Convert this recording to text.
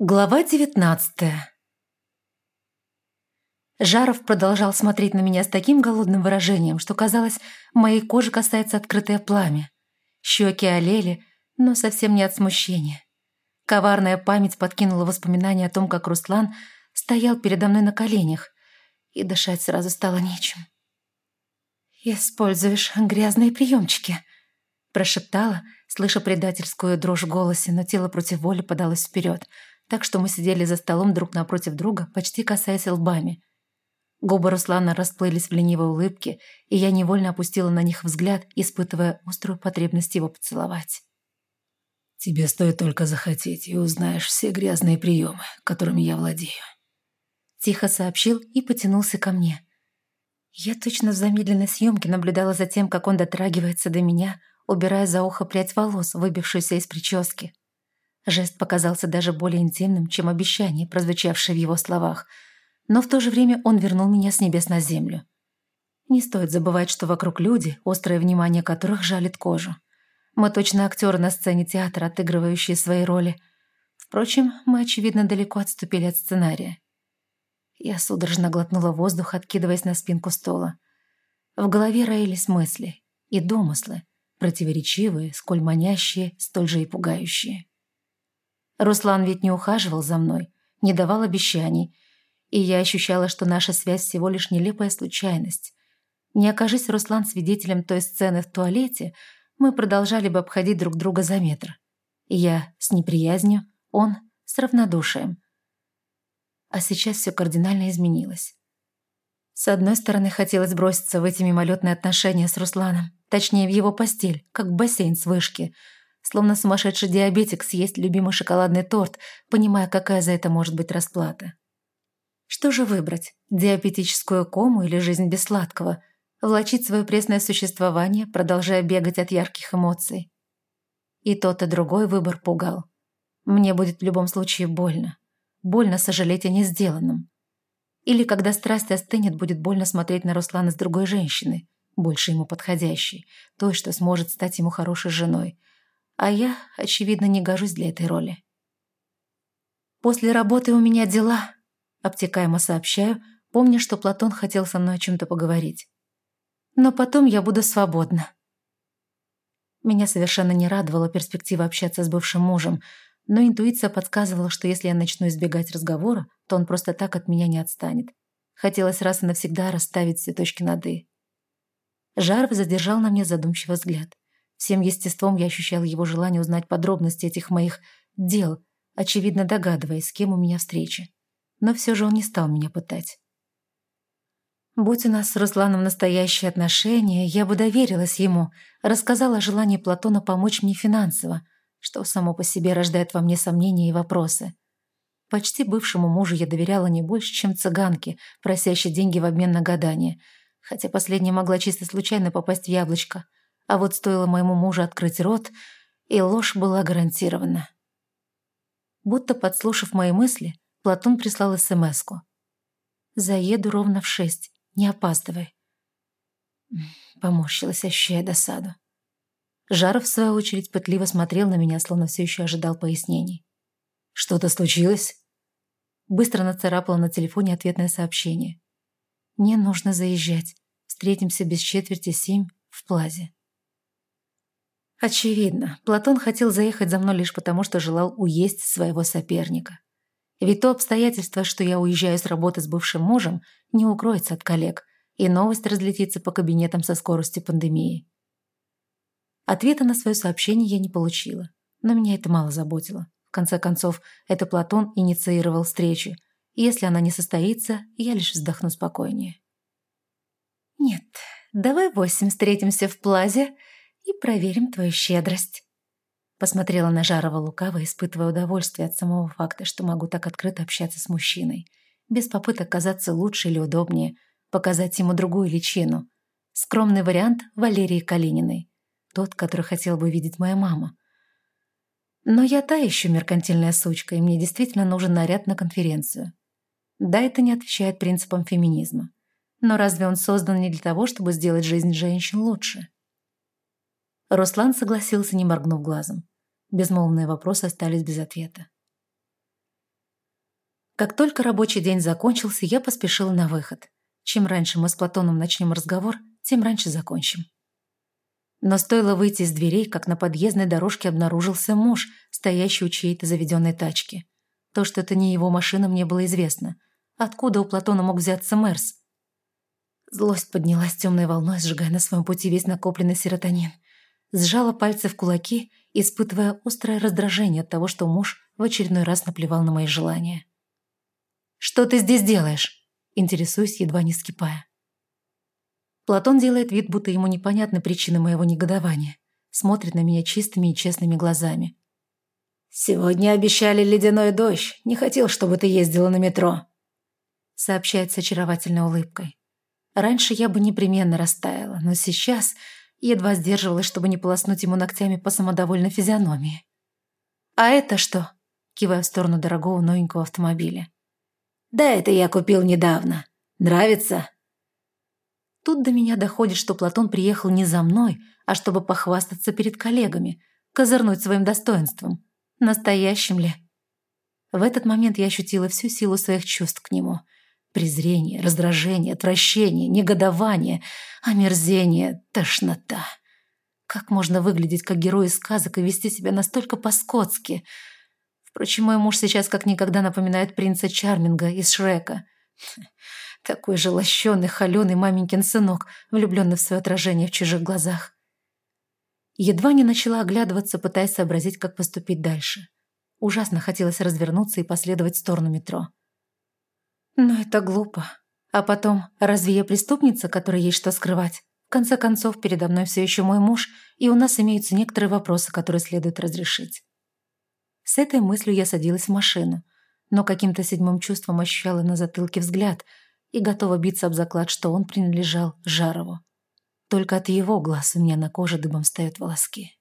Глава девятнадцатая Жаров продолжал смотреть на меня с таким голодным выражением, что, казалось, моей кожи касается открытое пламя. Щеки олели, но совсем не от смущения. Коварная память подкинула воспоминания о том, как Руслан стоял передо мной на коленях, и дышать сразу стало нечем. «Используешь грязные приемчики», – прошептала, слыша предательскую дрожь в голосе, но тело против воли подалось вперед – так что мы сидели за столом друг напротив друга, почти касаясь лбами. Губы Руслана расплылись в ленивой улыбке, и я невольно опустила на них взгляд, испытывая острую потребность его поцеловать. «Тебе стоит только захотеть, и узнаешь все грязные приемы, которыми я владею», Тихо сообщил и потянулся ко мне. Я точно в замедленной съемке наблюдала за тем, как он дотрагивается до меня, убирая за ухо прядь волос, выбившуюся из прически. Жест показался даже более интимным, чем обещание, прозвучавшее в его словах, но в то же время он вернул меня с небес на землю. Не стоит забывать, что вокруг люди, острое внимание которых жалит кожу. Мы точно актеры на сцене театра, отыгрывающие свои роли. Впрочем, мы, очевидно, далеко отступили от сценария. Я судорожно глотнула воздух, откидываясь на спинку стола. В голове роились мысли и домыслы, противоречивые, сколь манящие, столь же и пугающие. Руслан ведь не ухаживал за мной, не давал обещаний, и я ощущала, что наша связь всего лишь нелепая случайность. Не окажись Руслан свидетелем той сцены в туалете, мы продолжали бы обходить друг друга за метр. Я с неприязнью, он с равнодушием. А сейчас все кардинально изменилось. С одной стороны, хотелось броситься в эти мимолетные отношения с Русланом, точнее, в его постель, как в бассейн с вышки – Словно сумасшедший диабетик съесть любимый шоколадный торт, понимая, какая за это может быть расплата. Что же выбрать? Диабетическую кому или жизнь без сладкого? Влачить свое пресное существование, продолжая бегать от ярких эмоций? И тот, и другой выбор пугал. Мне будет в любом случае больно. Больно сожалеть о несделанном. Или когда страсть остынет, будет больно смотреть на Руслана с другой женщиной, больше ему подходящей, той, что сможет стать ему хорошей женой, а я, очевидно, не гожусь для этой роли. «После работы у меня дела», — обтекаемо сообщаю, помня, что Платон хотел со мной о чем-то поговорить. «Но потом я буду свободна». Меня совершенно не радовала перспектива общаться с бывшим мужем, но интуиция подсказывала, что если я начну избегать разговора, то он просто так от меня не отстанет. Хотелось раз и навсегда расставить все точки над «и». Жаров задержал на мне задумчивый взгляд. Всем естеством я ощущала его желание узнать подробности этих моих дел, очевидно догадываясь, с кем у меня встреча. Но все же он не стал меня пытать. Будь у нас с Русланом настоящие отношения, я бы доверилась ему, рассказала о желании Платона помочь мне финансово, что само по себе рождает во мне сомнения и вопросы. Почти бывшему мужу я доверяла не больше, чем цыганке, просящей деньги в обмен на гадание, хотя последняя могла чисто случайно попасть в яблочко – а вот стоило моему мужу открыть рот, и ложь была гарантирована. Будто подслушав мои мысли, Платон прислал СМС-ку. «Заеду ровно в шесть, не опаздывай». Поморщилась, ощущая досаду. Жаров, в свою очередь, пытливо смотрел на меня, словно все еще ожидал пояснений. «Что-то случилось?» Быстро нацарапала на телефоне ответное сообщение. «Мне нужно заезжать. Встретимся без четверти семь в Плазе». Очевидно, Платон хотел заехать за мной лишь потому, что желал уесть своего соперника. Ведь то обстоятельство, что я уезжаю с работы с бывшим мужем, не укроется от коллег, и новость разлетится по кабинетам со скоростью пандемии. Ответа на свое сообщение я не получила, но меня это мало заботило. В конце концов, это Платон инициировал встречу, и если она не состоится, я лишь вздохну спокойнее. «Нет, давай восемь встретимся в Плазе и проверим твою щедрость». Посмотрела на Жарова лукаво, испытывая удовольствие от самого факта, что могу так открыто общаться с мужчиной, без попыток казаться лучше или удобнее, показать ему другую личину. Скромный вариант Валерии Калининой, тот, который хотел бы видеть моя мама. Но я та еще меркантильная сучка, и мне действительно нужен наряд на конференцию. Да, это не отвечает принципам феминизма. Но разве он создан не для того, чтобы сделать жизнь женщин лучше? Руслан согласился, не моргнув глазом. Безмолвные вопросы остались без ответа. Как только рабочий день закончился, я поспешила на выход. Чем раньше мы с Платоном начнем разговор, тем раньше закончим. Но стоило выйти из дверей, как на подъездной дорожке обнаружился муж, стоящий у чьей-то заведенной тачки. То, что это не его машина, мне было известно. Откуда у Платона мог взяться Мерс? Злость поднялась темной волной, сжигая на своем пути весь накопленный серотонин. Сжала пальцы в кулаки, испытывая острое раздражение от того, что муж в очередной раз наплевал на мои желания. «Что ты здесь делаешь?» Интересуюсь, едва не скипая. Платон делает вид, будто ему непонятны причины моего негодования. Смотрит на меня чистыми и честными глазами. «Сегодня обещали ледяной дождь. Не хотел, чтобы ты ездила на метро», сообщает с очаровательной улыбкой. Раньше я бы непременно растаяла, но сейчас едва сдерживалась, чтобы не полоснуть ему ногтями по самодовольной физиономии. «А это что?» кивая в сторону дорогого новенького автомобиля. «Да это я купил недавно. Нравится?» Тут до меня доходит, что Платон приехал не за мной, а чтобы похвастаться перед коллегами, козырнуть своим достоинством. Настоящим ли? В этот момент я ощутила всю силу своих чувств к нему. Презрение, раздражение, отвращение, негодование, омерзение, тошнота. Как можно выглядеть как герой сказок и вести себя настолько по-скотски? Впрочем, мой муж сейчас как никогда напоминает принца Чарминга из Шрека. Такой же лощеный, холеный маменькин сынок, влюбленный в свое отражение в чужих глазах. Едва не начала оглядываться, пытаясь сообразить, как поступить дальше. Ужасно хотелось развернуться и последовать в сторону метро. Но это глупо. А потом, разве я преступница, которой есть что скрывать? В конце концов, передо мной все еще мой муж, и у нас имеются некоторые вопросы, которые следует разрешить. С этой мыслью я садилась в машину, но каким-то седьмым чувством ощущала на затылке взгляд – и готова биться об заклад, что он принадлежал Жарову. Только от его глаз у меня на коже дыбом стоят волоски.